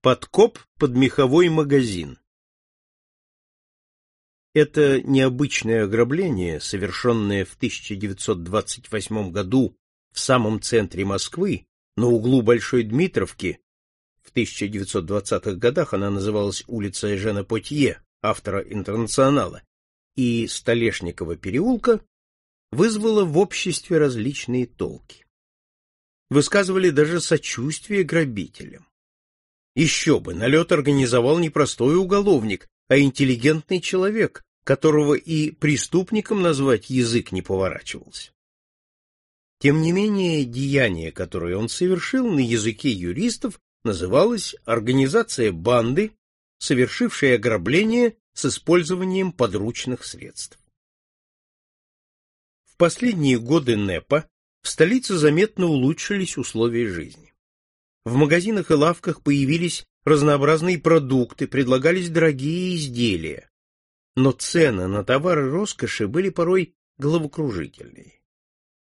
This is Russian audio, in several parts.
Подкоп под меховой магазин. Это необычное ограбление, совершенное в 1928 году в самом центре Москвы, на углу Большой Дмитровки, в 1920-х годах она называлась улица Эжена Потье, автора «Интернационала», и Столешникова переулка, вызвало в обществе различные толки. Высказывали даже сочувствие грабителям. Еще бы, налет организовал не простой уголовник, а интеллигентный человек, которого и преступником назвать язык не поворачивался. Тем не менее, деяние, которое он совершил на языке юристов, называлось «Организация банды, совершившей ограбление с использованием подручных средств». В последние годы НЭПа в столице заметно улучшились условия жизни. В магазинах и лавках появились разнообразные продукты, предлагались дорогие изделия. Но цены на товары роскоши были порой головокружительные.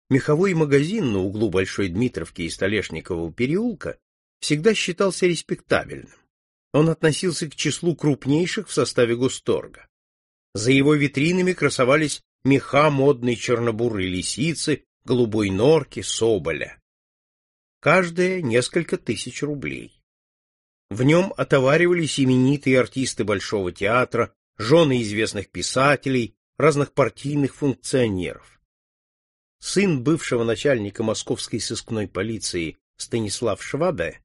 Меховой магазин на углу Большой Дмитровки и Столешникового переулка всегда считался респектабельным. Он относился к числу крупнейших в составе госторга. За его витринами красовались меха модной чернобурой лисицы, голубой норки, соболя каждая несколько тысяч рублей. В нем отоваривались именитые артисты Большого театра, жены известных писателей, разных партийных функционеров. Сын бывшего начальника московской сыскной полиции Станислав Швабе,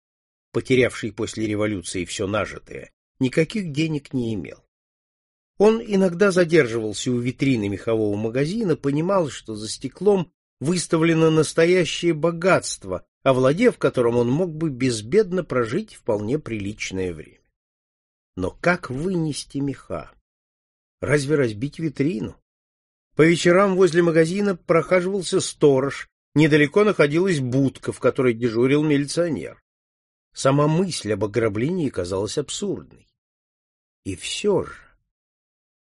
потерявший после революции все нажитое, никаких денег не имел. Он иногда задерживался у витрины мехового магазина, понимал, что за стеклом выставлено настоящее богатство, овладев которым он мог бы безбедно прожить вполне приличное время. Но как вынести меха? Разве разбить витрину? По вечерам возле магазина прохаживался сторож, недалеко находилась будка, в которой дежурил милиционер. Сама мысль об ограблении казалась абсурдной. И все же...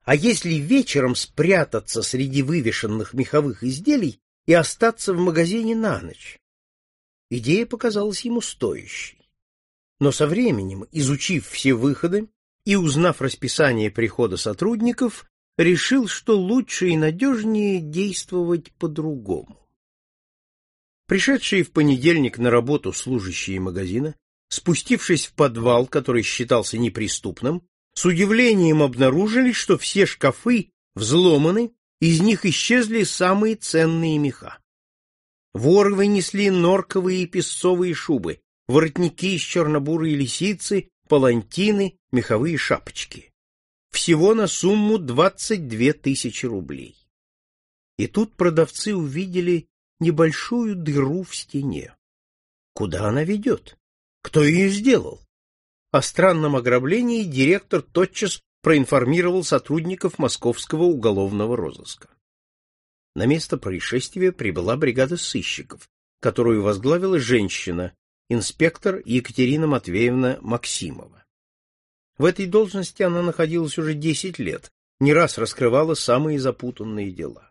А если вечером спрятаться среди вывешенных меховых изделий и остаться в магазине на ночь? Идея показалась ему стоящей. Но со временем, изучив все выходы и узнав расписание прихода сотрудников, решил, что лучше и надежнее действовать по-другому. Пришедшие в понедельник на работу служащие магазина, спустившись в подвал, который считался неприступным, с удивлением обнаружили, что все шкафы взломаны, из них исчезли самые ценные меха. Воры вынесли норковые и песцовые шубы, воротники из чернобурой лисицы, палантины, меховые шапочки. Всего на сумму двадцать две тысячи рублей. И тут продавцы увидели небольшую дыру в стене. Куда она ведет? Кто ее сделал? О странном ограблении директор тотчас проинформировал сотрудников московского уголовного розыска. На место происшествия прибыла бригада сыщиков, которую возглавила женщина, инспектор Екатерина Матвеевна Максимова. В этой должности она находилась уже 10 лет, не раз раскрывала самые запутанные дела.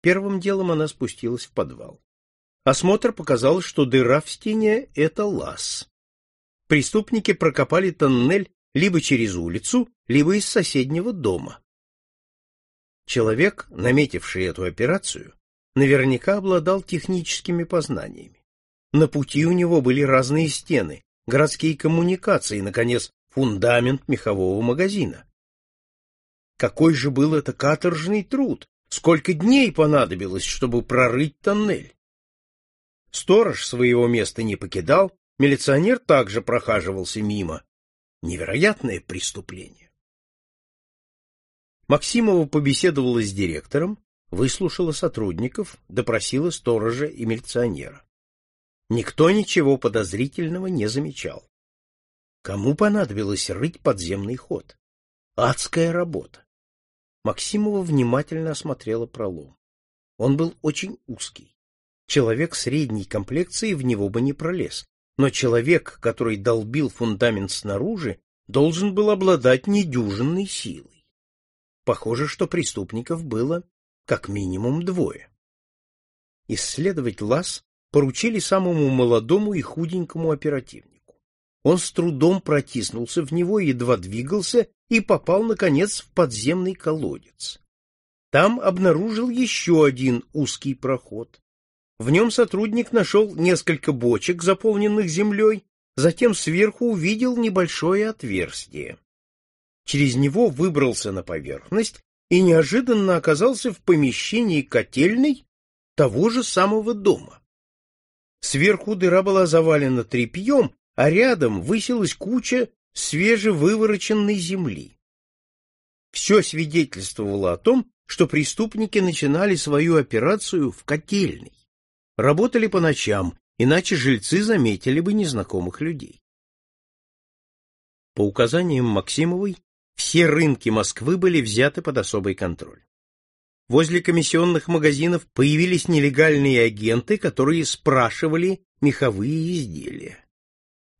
Первым делом она спустилась в подвал. Осмотр показал, что дыра в стене — это лаз. Преступники прокопали тоннель либо через улицу, либо из соседнего дома. Человек, наметивший эту операцию, наверняка обладал техническими познаниями. На пути у него были разные стены, городские коммуникации наконец, фундамент мехового магазина. Какой же был это каторжный труд! Сколько дней понадобилось, чтобы прорыть тоннель! Сторож своего места не покидал, милиционер также прохаживался мимо. Невероятное преступление. Максимова побеседовала с директором, выслушала сотрудников, допросила сторожа и милиционера. Никто ничего подозрительного не замечал. Кому понадобилось рыть подземный ход? Адская работа. Максимова внимательно осмотрела пролом. Он был очень узкий. Человек средней комплекции в него бы не пролез, но человек, который долбил фундамент снаружи, должен был обладать недюжинной силой. Похоже, что преступников было как минимум двое. Исследовать лаз поручили самому молодому и худенькому оперативнику. Он с трудом протиснулся в него, едва двигался и попал, наконец, в подземный колодец. Там обнаружил еще один узкий проход. В нем сотрудник нашел несколько бочек, заполненных землей, затем сверху увидел небольшое отверстие. Через него выбрался на поверхность и неожиданно оказался в помещении котельной того же самого дома. Сверху дыра была завалена тряпьем, а рядом высилась куча свежевывороченной земли. Все свидетельствовало о том, что преступники начинали свою операцию в котельной. Работали по ночам, иначе жильцы заметили бы незнакомых людей. По указаниям Максимовой, все рынки Москвы были взяты под особый контроль. Возле комиссионных магазинов появились нелегальные агенты, которые спрашивали меховые изделия.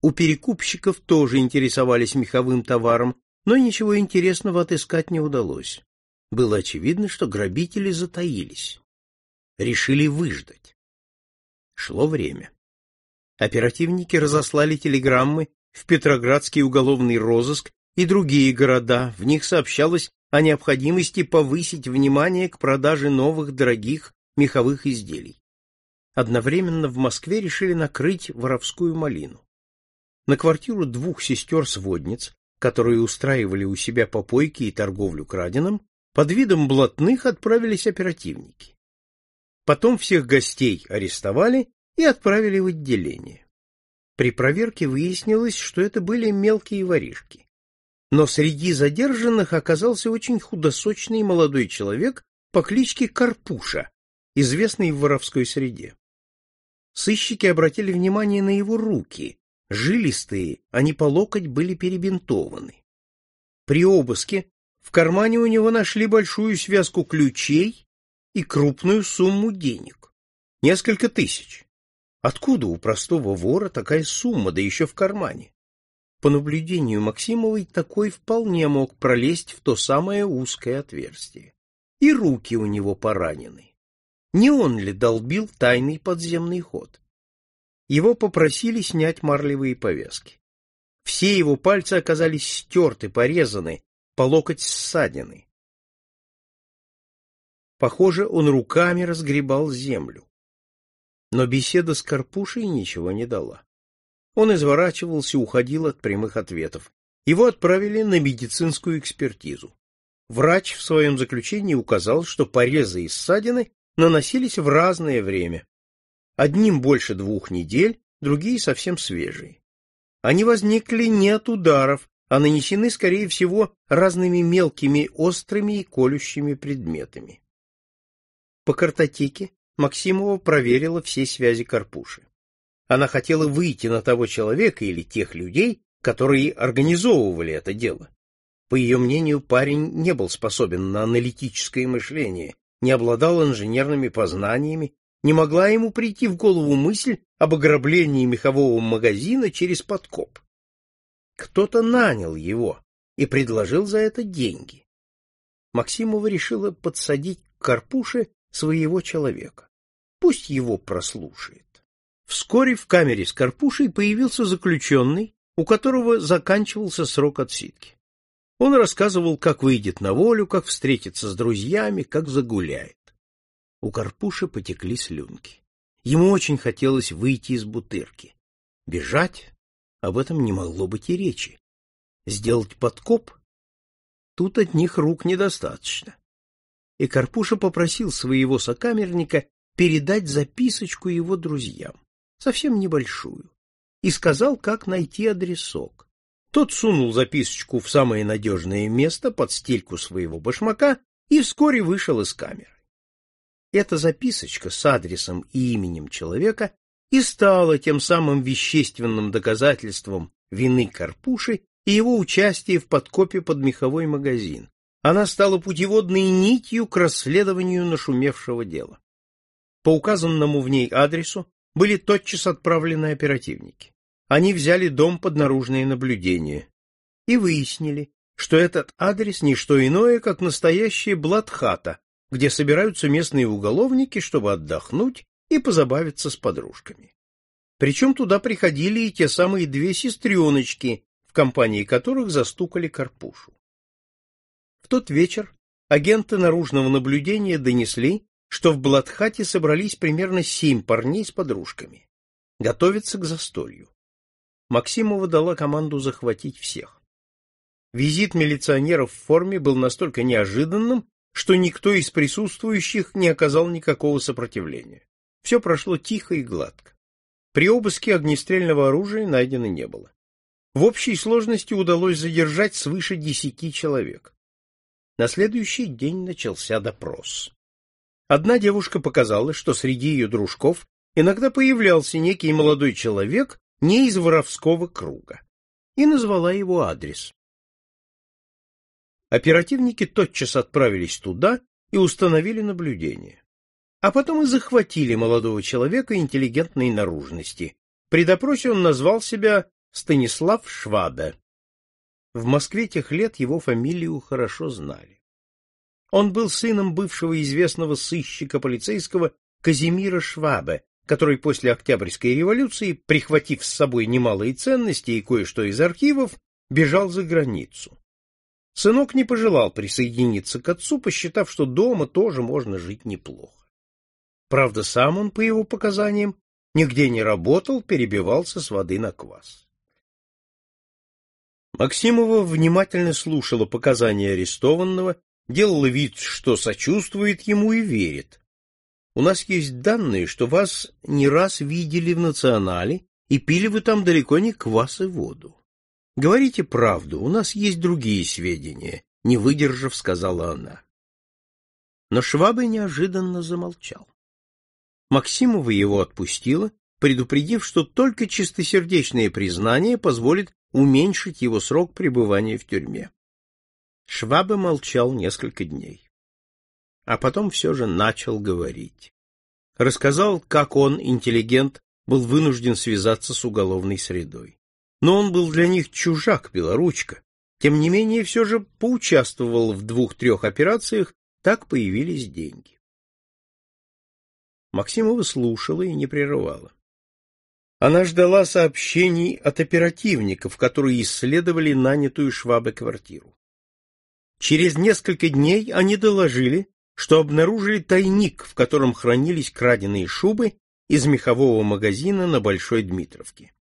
У перекупщиков тоже интересовались меховым товаром, но ничего интересного отыскать не удалось. Было очевидно, что грабители затаились. Решили выждать. Шло время. Оперативники разослали телеграммы в Петроградский уголовный розыск и другие города. В них сообщалось о необходимости повысить внимание к продаже новых дорогих меховых изделий. Одновременно в Москве решили накрыть воровскую малину. На квартиру двух сестер-сводниц, которые устраивали у себя попойки и торговлю краденым, под видом блатных отправились оперативники. Потом всех гостей арестовали и отправили в отделение. При проверке выяснилось, что это были мелкие воришки. Но среди задержанных оказался очень худосочный молодой человек по кличке Карпуша, известный в воровской среде. Сыщики обратили внимание на его руки, жилистые, они по локоть были перебинтованы. При обыске в кармане у него нашли большую связку ключей и крупную сумму денег. Несколько тысяч. Откуда у простого вора такая сумма, да еще в кармане? По наблюдению Максимовой, такой вполне мог пролезть в то самое узкое отверстие. И руки у него поранены. Не он ли долбил тайный подземный ход? Его попросили снять марлевые повязки. Все его пальцы оказались стерты, порезаны, по локоть ссадины. Похоже, он руками разгребал землю. Но беседа с Карпушей ничего не дала. Он изворачивался, уходил от прямых ответов. Его отправили на медицинскую экспертизу. Врач в своем заключении указал, что порезы и ссадины наносились в разное время. Одним больше двух недель, другие совсем свежие. Они возникли не от ударов, а нанесены, скорее всего, разными мелкими, острыми и колющими предметами. По картотеке Максимова проверила все связи Карпуши. Она хотела выйти на того человека или тех людей, которые организовывали это дело. По ее мнению, парень не был способен на аналитическое мышление, не обладал инженерными познаниями, не могла ему прийти в голову мысль об ограблении мехового магазина через подкоп. Кто-то нанял его и предложил за это деньги. Максимова решила подсадить к Карпуше своего человека. Пусть его прослушает. Вскоре в камере с Карпушей появился заключенный, у которого заканчивался срок отсидки. Он рассказывал, как выйдет на волю, как встретится с друзьями, как загуляет. У Карпуши потекли слюнки. Ему очень хотелось выйти из бутырки. Бежать об этом не могло быть и речи. Сделать подкоп? Тут от них рук недостаточно. И Карпуша попросил своего сокамерника передать записочку его друзьям, совсем небольшую, и сказал, как найти адресок. Тот сунул записочку в самое надежное место под стельку своего башмака и вскоре вышел из камеры. Эта записочка с адресом и именем человека и стала тем самым вещественным доказательством вины Карпуши и его участия в подкопе под меховой магазин. Она стала путеводной нитью к расследованию нашумевшего дела. По указанному в ней адресу были тотчас отправлены оперативники. Они взяли дом под наружное наблюдение и выяснили, что этот адрес не что иное, как настоящая блатхата, где собираются местные уголовники, чтобы отдохнуть и позабавиться с подружками. Причем туда приходили и те самые две сестреночки, в компании которых застукали Карпушу. В тот вечер агенты наружного наблюдения донесли, что в Бладхате собрались примерно семь парней с подружками. Готовятся к застолью. Максимова дала команду захватить всех. Визит милиционеров в форме был настолько неожиданным, что никто из присутствующих не оказал никакого сопротивления. Все прошло тихо и гладко. При обыске огнестрельного оружия найдено не было. В общей сложности удалось задержать свыше десяти человек. На следующий день начался допрос. Одна девушка показала, что среди ее дружков иногда появлялся некий молодой человек не из воровского круга, и назвала его адрес. Оперативники тотчас отправились туда и установили наблюдение. А потом и захватили молодого человека интеллигентной наружности. При допросе он назвал себя Станислав Швабе. В Москве тех лет его фамилию хорошо знали. Он был сыном бывшего известного сыщика полицейского Казимира Швабе, который после Октябрьской революции, прихватив с собой немалые ценности и кое-что из архивов, бежал за границу. Сынок не пожелал присоединиться к отцу, посчитав, что дома тоже можно жить неплохо. Правда, сам он, по его показаниям, нигде не работал, перебивался с воды на квас. Максимова внимательно слушала показания арестованного, делала вид, что сочувствует ему и верит. У нас есть данные, что вас не раз видели в национале, и пили вы там далеко не квас и воду. Говорите правду, у нас есть другие сведения, не выдержав, сказала она. Но Швабы неожиданно замолчал. Максимова его отпустила, предупредив, что только чистосердечное признание позволит уменьшить его срок пребывания в тюрьме. Швабе молчал несколько дней. А потом все же начал говорить. Рассказал, как он, интеллигент, был вынужден связаться с уголовной средой. Но он был для них чужак, белоручка. Тем не менее, все же поучаствовал в двух-трех операциях, так появились деньги. Максимова слушала и не прерывала. Она ждала сообщений от оперативников, которые исследовали нанятую Швабе квартиру. Через несколько дней они доложили, что обнаружили тайник, в котором хранились краденые шубы из мехового магазина на Большой Дмитровке.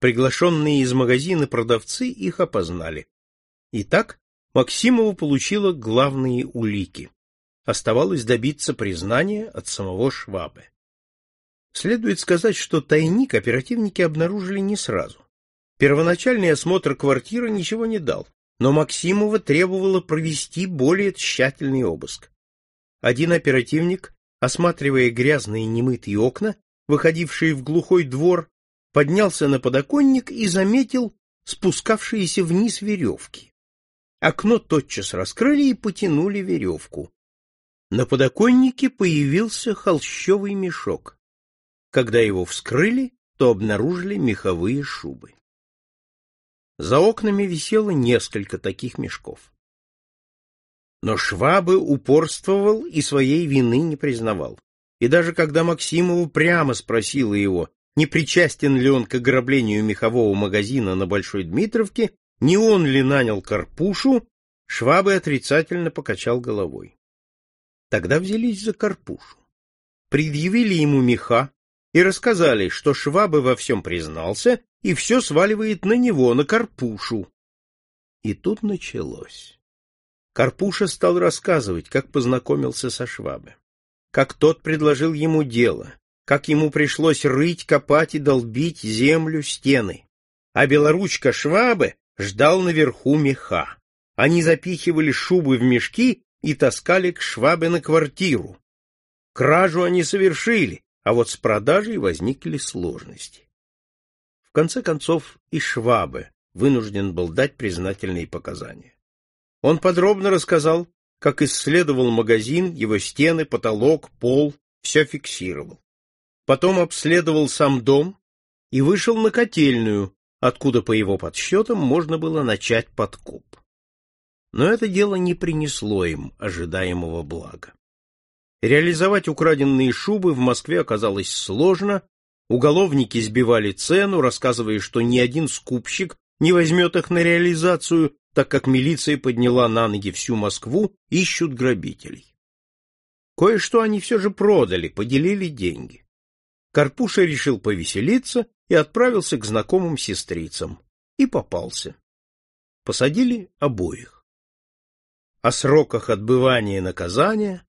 Приглашенные из магазина продавцы их опознали. Итак, Максимова получила главные улики. Оставалось добиться признания от самого Швабе. Следует сказать, что тайник оперативники обнаружили не сразу. Первоначальный осмотр квартиры ничего не дал, но Максимова требовало провести более тщательный обыск. Один оперативник, осматривая грязные немытые окна, выходившие в глухой двор, поднялся на подоконник и заметил спускавшиеся вниз веревки. Окно тотчас раскрыли и потянули веревку. На подоконнике появился холщовый мешок. Когда его вскрыли, то обнаружили меховые шубы. За окнами висело несколько таких мешков. Но Швабы упорствовал и своей вины не признавал. И даже когда Максимову прямо спросила его, не причастен ли он к ограблению мехового магазина на Большой Дмитровке, не он ли нанял Карпушу, Швабы отрицательно покачал головой. Тогда взялись за Карпушу. Предъявили ему меха, и рассказали, что Швабы во всем признался и все сваливает на него, на Карпушу. И тут началось. Карпуша стал рассказывать, как познакомился со Швабы, как тот предложил ему дело, как ему пришлось рыть, копать и долбить землю, стены. А белоручка Швабы ждал наверху меха. Они запихивали шубы в мешки и таскали к Швабе на квартиру. Кражу они совершили, а вот с продажей возникли сложности. В конце концов и Швабе вынужден был дать признательные показания. Он подробно рассказал, как исследовал магазин, его стены, потолок, пол, все фиксировал. Потом обследовал сам дом и вышел на котельную, откуда, по его подсчетам, можно было начать подкуп. Но это дело не принесло им ожидаемого блага. Реализовать украденные шубы в Москве оказалось сложно, Уголовники сбивали цену, рассказывая, что ни один скупщик не возьмет их на реализацию, так как милиция подняла на ноги всю Москву, ищут грабителей. Кое-что они все же продали, поделили деньги. Карпуша решил повеселиться и отправился к знакомым сестрицам. И попался. Посадили обоих. О сроках отбывания наказания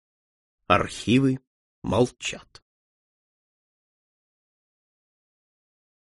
архивы молчат.